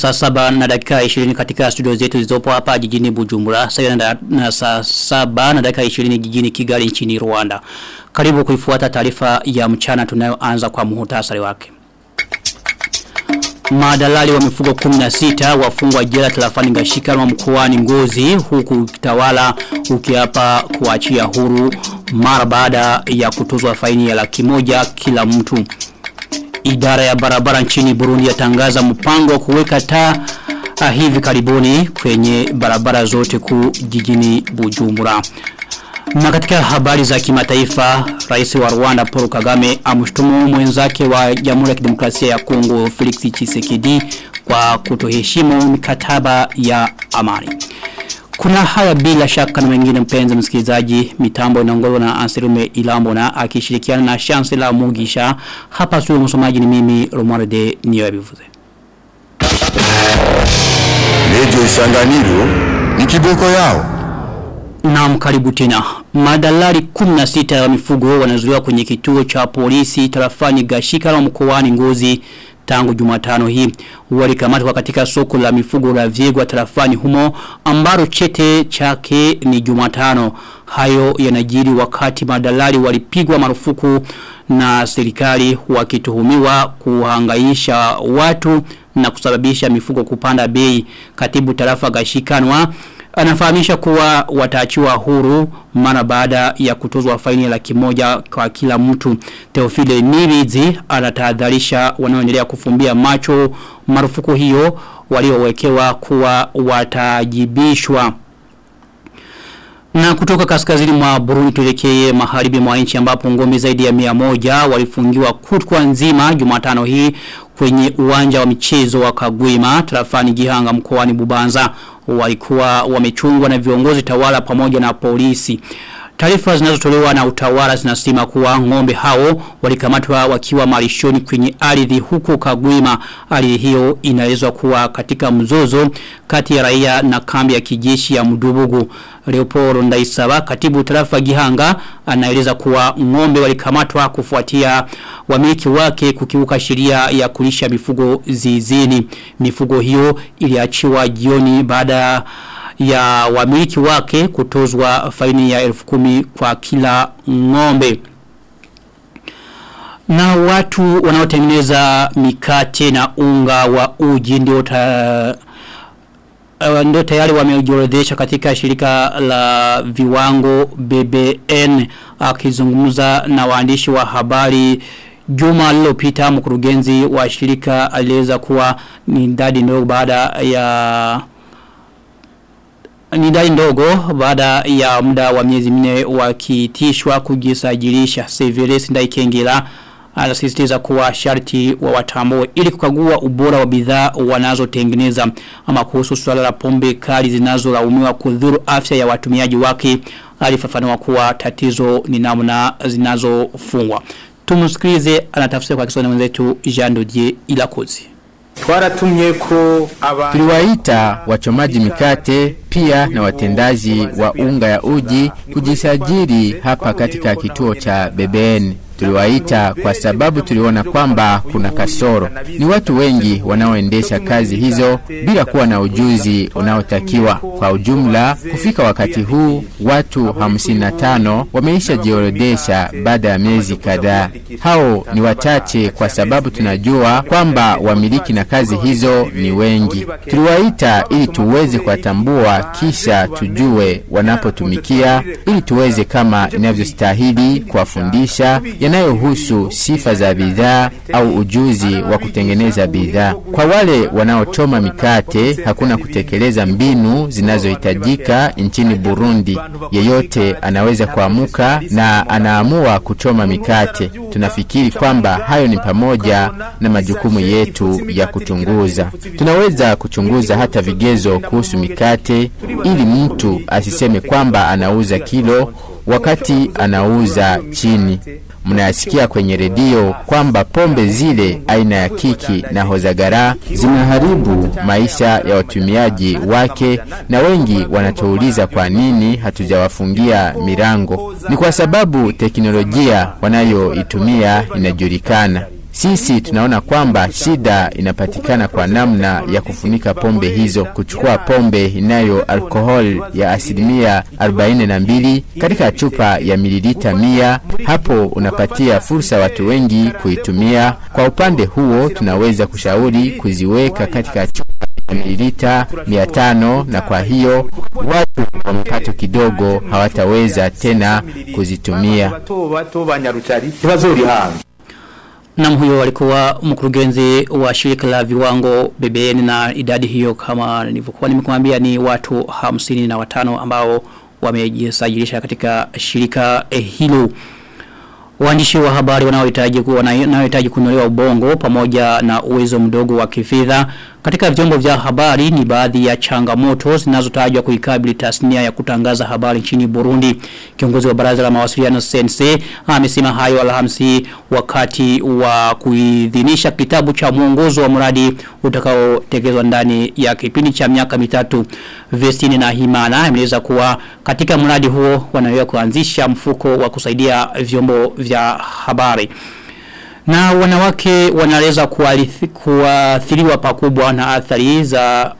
Saa saba na dakika 20 katika studio zetu zilizopo hapa jijini Bujumbura. Sawa na, na saa saba na dakika 20 jijini Kigali nchini Rwanda. Karibu kuifuata taarifa ya mchana tunayoanza kwa muhutasari wake. Madalali wa mifugo 16 wafungwa jela tarafani Ngashikano mkoani Ngozi huku kitawala ukiapa kuachia huru mara baada ya kutuzwa faini ya laki moja kila mtu. Idara ya barabara nchini Burundi yatangaza mpango wa kuweka taa hivi karibuni kwenye barabara zote kuu jijini Bujumbura. Na katika habari za kimataifa, rais wa Rwanda Paul Kagame amshtumu mwenzake wa Jamhuri ya Kidemokrasia ya Kongo Felix Tshisekedi kwa kutoheshimu mikataba ya amani. Kuna haya bila shaka na mengine mpenzi msikilizaji mitambo inaongozwa na Anselume Ilambo na akishirikiana na Chancellor Mugisha hapa studio msomaji ni mimi Romualde Niyobivuze. Leo Isanganiro ni kiboko yao. Naam karibu tena. Madalali 16 wa mifugo wanazuiwa kwenye kituo cha polisi tarafani Gashika mkoani Ngozi tangu Jumatano hii. Walikamatwa katika soko la mifugo la Viegwa tarafani humo ambaro chete chake ni Jumatano. Hayo yanajiri wakati madalali walipigwa marufuku na serikali wakituhumiwa kuhangaisha watu na kusababisha mifugo kupanda bei. Katibu tarafa gashikanwa anafahamisha kuwa wataachiwa huru mara baada ya kutozwa faini laki moja kwa kila mtu. Teofile Nibizi anatahadharisha wanaoendelea kufumbia macho marufuku hiyo waliowekewa kuwa watajibishwa. Na kutoka kaskazini mwa Burundi tuelekee magharibi mwa nchi ambapo ngome zaidi ya mia moja walifungiwa kutwa nzima Jumatano hii kwenye uwanja wa michezo wa Kagwima tarafani Gihanga mkoani Bubanza walikuwa wamechungwa na viongozi tawala pamoja na polisi. Taarifa zinazotolewa na utawala zinasema kuwa ng'ombe hao walikamatwa wakiwa malishoni kwenye ardhi huko Kagwima. Ardhi hiyo inaelezwa kuwa katika mzozo kati ya raia na kambi ya kijeshi ya Mdubugu. Leopoldo Ndaisaba katibu tarafa Gihanga anaeleza kuwa ng'ombe walikamatwa kufuatia wamiliki wake kukiuka sheria ya kulisha mifugo zizini. Mifugo hiyo iliachiwa jioni baada ya wamiliki wake kutozwa faini ya elfu kumi kwa kila ng'ombe. Na watu wanaotengeneza mikate na unga wa uji ndio ta uh, ndio tayari wamejiorodhesha katika shirika la viwango BBN akizungumza na waandishi wa habari Juma lilopita mkurugenzi wa shirika alieleza kuwa ni ndadi ndogo baada ya ni dai ndogo baada ya muda wa miezi minne wakitishwa kujisajilisha Severus Ndaikengela anasisitiza kuwa sharti wa watambue ili kukagua ubora wa bidhaa wanazotengeneza. Ama kuhusu swala la pombe kali zinazolaumiwa kudhuru afya ya watumiaji wake alifafanua kuwa tatizo ni namna zinazofungwa. Tumsikilize anatafsiri kwa Kiswahili mwenzetu Jean Dodier Ilakozi tuliwaita wachomaji mikate pia na watendaji wa unga ya uji kujisajili hapa katika kituo cha BBN. Tuliwaita kwa sababu tuliona kwamba kuna kasoro. Ni watu wengi wanaoendesha kazi hizo bila kuwa na ujuzi unaotakiwa. Kwa ujumla, kufika wakati huu watu 55 wameisha jiorodesha baada ya miezi kadhaa. Hao ni wachache kwa sababu tunajua kwamba wamiliki na kazi hizo ni wengi. Tuliwaita ili tuweze kuwatambua kisha tujue wanapotumikia ili tuweze kama inavyostahili kuwafundisha yanayohusu sifa za bidhaa au ujuzi wa kutengeneza bidhaa. Kwa wale wanaochoma mikate, hakuna kutekeleza mbinu zinazohitajika nchini Burundi. Yeyote anaweza kuamuka na anaamua kuchoma mikate. Tunafikiri kwamba hayo ni pamoja na majukumu yetu ya kuchunguza. Tunaweza kuchunguza hata vigezo kuhusu mikate ili mtu asiseme kwamba anauza kilo wakati anauza chini. Mnayasikia kwenye redio kwamba pombe zile aina ya kiki na hozagara zinaharibu maisha ya watumiaji wake, na wengi wanatuuliza kwa nini hatujawafungia mirango. Ni kwa sababu teknolojia wanayoitumia inajulikana. Sisi tunaona kwamba shida inapatikana kwa namna ya kufunika pombe hizo, kuchukua pombe inayo alkohol ya asilimia 42 katika chupa ya mililita mia. Hapo unapatia fursa watu wengi kuitumia. Kwa upande huo, tunaweza kushauri kuziweka katika chupa ya mililita 500 na kwa hiyo watu wa mapato kidogo hawataweza tena kuzitumia. Nam huyo walikuwa mkurugenzi wa shirika la viwango BBN na idadi hiyo kama nilivyokuwa nimekuambia ni watu hamsini na watano ambao wamejisajilisha katika shirika eh, hilo. Waandishi wa habari wanaohitaji kuwa wanaohitaji kunolewa ubongo pamoja na uwezo mdogo wa kifedha katika vyombo vya habari ni baadhi ya changamoto zinazotajwa kuikabili tasnia ya kutangaza habari nchini Burundi. Kiongozi wa baraza la mawasiliano Sense amesema hayo Alhamisi wakati wa kuidhinisha kitabu cha mwongozo wa mradi utakaotekelezwa ndani ya kipindi cha miaka mitatu. Vestine na Himana ameeleza kuwa katika mradi huo wanaweza kuanzisha mfuko wa kusaidia vyombo vya habari. Na wanawake wanaweza kuathiriwa pakubwa na athari za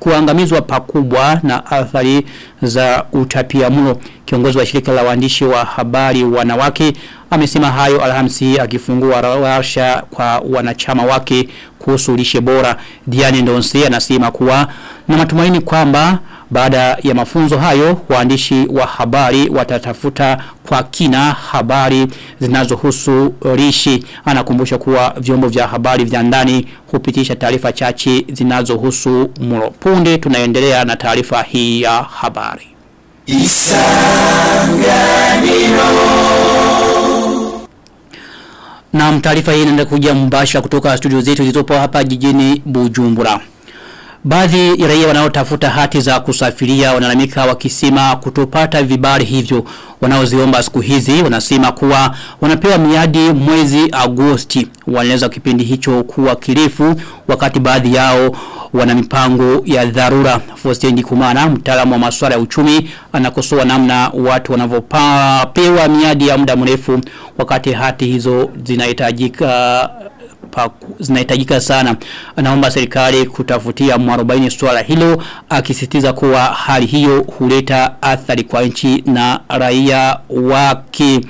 kuangamizwa pakubwa na athari za utapia mlo. Kiongozi wa shirika la waandishi wa habari wanawake amesema hayo Alhamisi akifungua warsha kwa wanachama wake kuhusu lishe bora. Diane Ndonse anasema kuwa na matumaini kwamba baada ya mafunzo hayo waandishi wa habari watatafuta kwa kina habari zinazohusu rishi. Anakumbusha kuwa vyombo vya habari vya ndani hupitisha taarifa chache zinazohusu mlo. Punde tunaendelea na taarifa hii ya habari. Isanganiro Na taarifa hii inaenda kuja mbasha kutoka studio zetu zilizopo hapa jijini Bujumbura. Baadhi ya raia wanaotafuta hati za kusafiria wanalamika wakisema kutopata vibali hivyo. Wanaoziomba siku hizi wanasema kuwa wanapewa miadi mwezi Agosti. Wanaeleza kipindi hicho kuwa kirefu wakati baadhi yao wana mipango ya dharura. Fostendi Kumana mtaalamu wa masuala ya uchumi anakosoa namna watu wanavyopewa miadi ya muda mrefu wakati hati hizo zinahitajika zinahitajika sana. Anaomba serikali kutafutia mwarobaini swala hilo akisisitiza kuwa hali hiyo huleta athari kwa nchi na raia wake.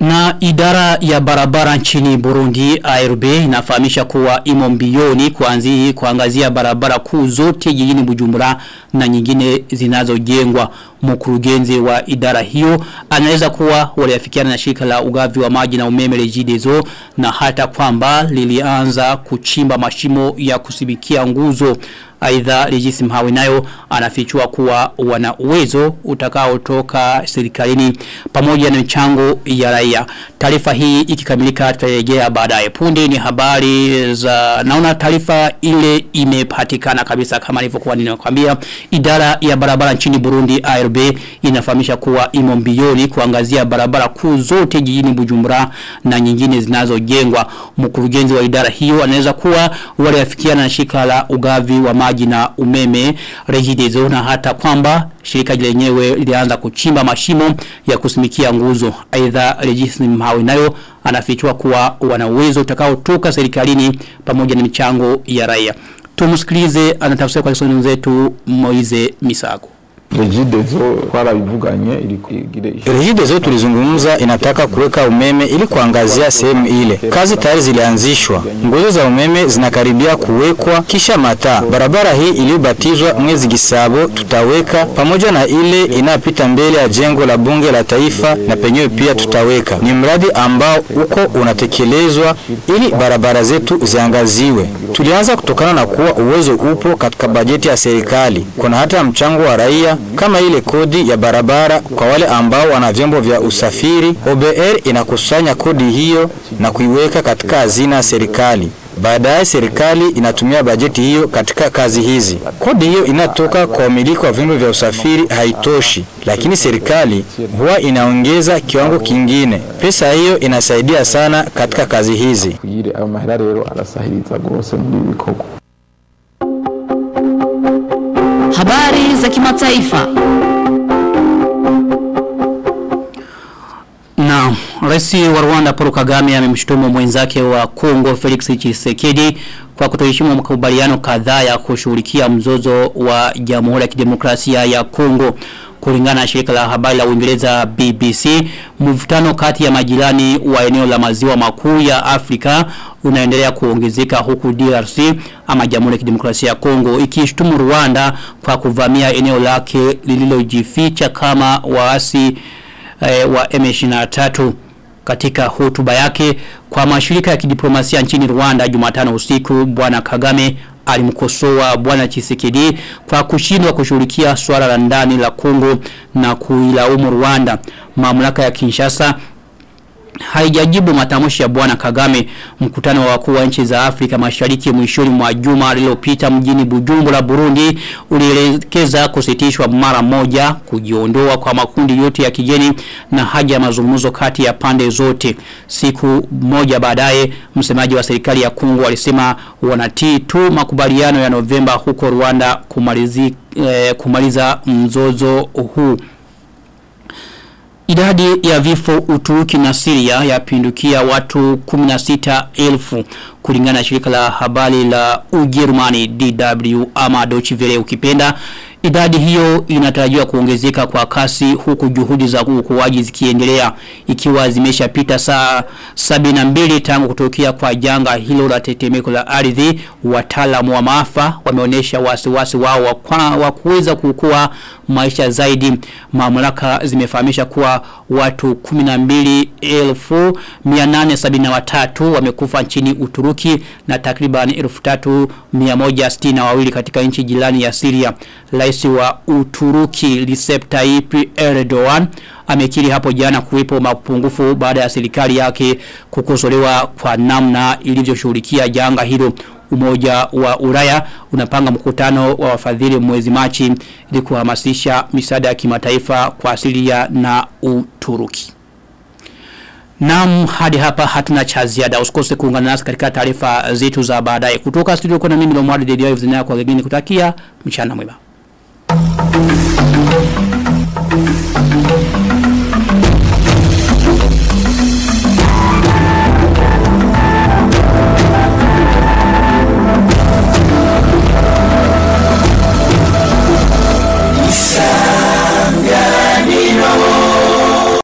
Na idara ya barabara nchini Burundi ARB inafahamisha kuwa imo mbioni kuanzi kuangazia barabara kuu zote jijini Bujumbura na nyingine zinazojengwa. Mkurugenzi wa idara hiyo anaweza kuwa waliafikiana na shirika la ugavi wa maji na umeme Regideso na hata kwamba lilianza kuchimba mashimo ya kusibikia nguzo. Aidha Regis Mhawe nayo anafichua kuwa wana uwezo utakaotoka serikalini pamoja na michango ya raia. Taarifa hii ikikamilika tutarejea baadaye. Punde ni habari za naona taarifa ile imepatikana kabisa kama nilivyokuwa ninakwambia. Idara ya barabara nchini Burundi ARB inafahamisha kuwa imo mbioni kuangazia barabara kuu zote jijini Bujumbura na nyingine zinazojengwa. Mkurugenzi wa idara hiyo anaweza kuwa waliafikiana na shirika la ugavi wa maji na umeme Regideso na hata kwamba shirika lenyewe lilianza kuchimba mashimo ya kusimikia nguzo. Aidha Regis Mhawe nayo anafichua kuwa wana uwezo utakaotoka serikalini pamoja na michango ya raia. Tumsikilize anatafsiri kwa Kiswahili zetu Moize Misago. Regideso tulizungumza inataka kuweka umeme ili kuangazia sehemu ile. Kazi tayari zilianzishwa, nguzo za umeme zinakaribia kuwekwa, kisha mataa. Barabara hii iliyobatizwa mwezi Gisabo tutaweka pamoja na ile inayopita mbele ya jengo la bunge la taifa, na penyewe pia tutaweka. Ni mradi ambao uko unatekelezwa ili barabara zetu ziangaziwe. Tulianza kutokana na kuwa uwezo upo katika bajeti ya serikali. Kuna hata mchango wa raia kama ile kodi ya barabara kwa wale ambao wana vyombo vya usafiri. OBR inakusanya kodi hiyo na kuiweka katika hazina ya serikali. Baadaye serikali inatumia bajeti hiyo katika kazi hizi. Kodi hiyo inatoka kwa wamiliki wa vyombo vya usafiri haitoshi, lakini serikali huwa inaongeza kiwango kingine. Pesa hiyo inasaidia sana katika kazi hizi. Habari za kimataifa. Na Rais wa Rwanda Paul Kagame amemshutumu mwenzake wa Kongo Felix Tshisekedi kwa kutoheshimu makubaliano kadhaa ya kushughulikia mzozo wa Jamhuri ya Kidemokrasia ya Kongo. Kulingana na shirika la habari la Uingereza BBC, mvutano kati ya majirani wa eneo la maziwa makuu ya Afrika unaendelea kuongezeka huku DRC ama Jamhuri ya Kidemokrasia ya Kongo ikishtumu Rwanda kwa kuvamia eneo lake lililojificha kama waasi eh, wa M23 katika hotuba yake kwa mashirika ya kidiplomasia nchini Rwanda Jumatano usiku bwana Kagame alimkosoa bwana Chisekedi kwa kushindwa kushughulikia swala la ndani la Kongo na kuilaumu Rwanda. Mamlaka ya Kinshasa haijajibu matamshi ya bwana Kagame mkutano wa wakuu wa nchi za Afrika Mashariki mwishoni mwa juma lililopita mjini Bujumbura Burundi ulielekeza kusitishwa mara moja kujiondoa kwa makundi yote ya kigeni na haja ya mazungumzo kati ya pande zote. Siku moja baadaye msemaji wa serikali ya Kongo alisema wanatii tu makubaliano ya Novemba huko Rwanda kumalizi, eh, kumaliza mzozo huu Idadi ya vifo Uturuki na Syria yapindukia watu 16,000 kulingana na shirika la habari la Ujerumani DW ama Deutsche Welle ukipenda. Idadi hiyo inatarajiwa kuongezeka kwa kasi huku juhudi za ukuaji zikiendelea ikiwa zimeshapita saa 72 tangu kutokea kwa janga hilo la tetemeko la ardhi. Wataalamu wa maafa wameonesha wasiwasi wao wa, kuweza kuokoa maisha zaidi. Mamlaka zimefahamisha kuwa watu 12,873 wamekufa nchini Uturuki na takriban 3,162 katika nchi jirani ya Syria rais wa Uturuki Recep Tayyip Erdogan amekiri hapo jana kuwepo mapungufu baada ya serikali yake kukosolewa kwa namna ilivyoshughulikia janga hilo umoja wa Ulaya unapanga mkutano wa wafadhili mwezi Machi ili kuhamasisha misaada ya kimataifa kwa Syria na Uturuki. Naam hadi hapa hatuna cha ziada. Usikose kuungana nasi katika taarifa zetu za baadaye. Kutoka studio kuna mimi Lomwadi Dedio Evzina kwa wengine kutakia mchana mwema. Thank you.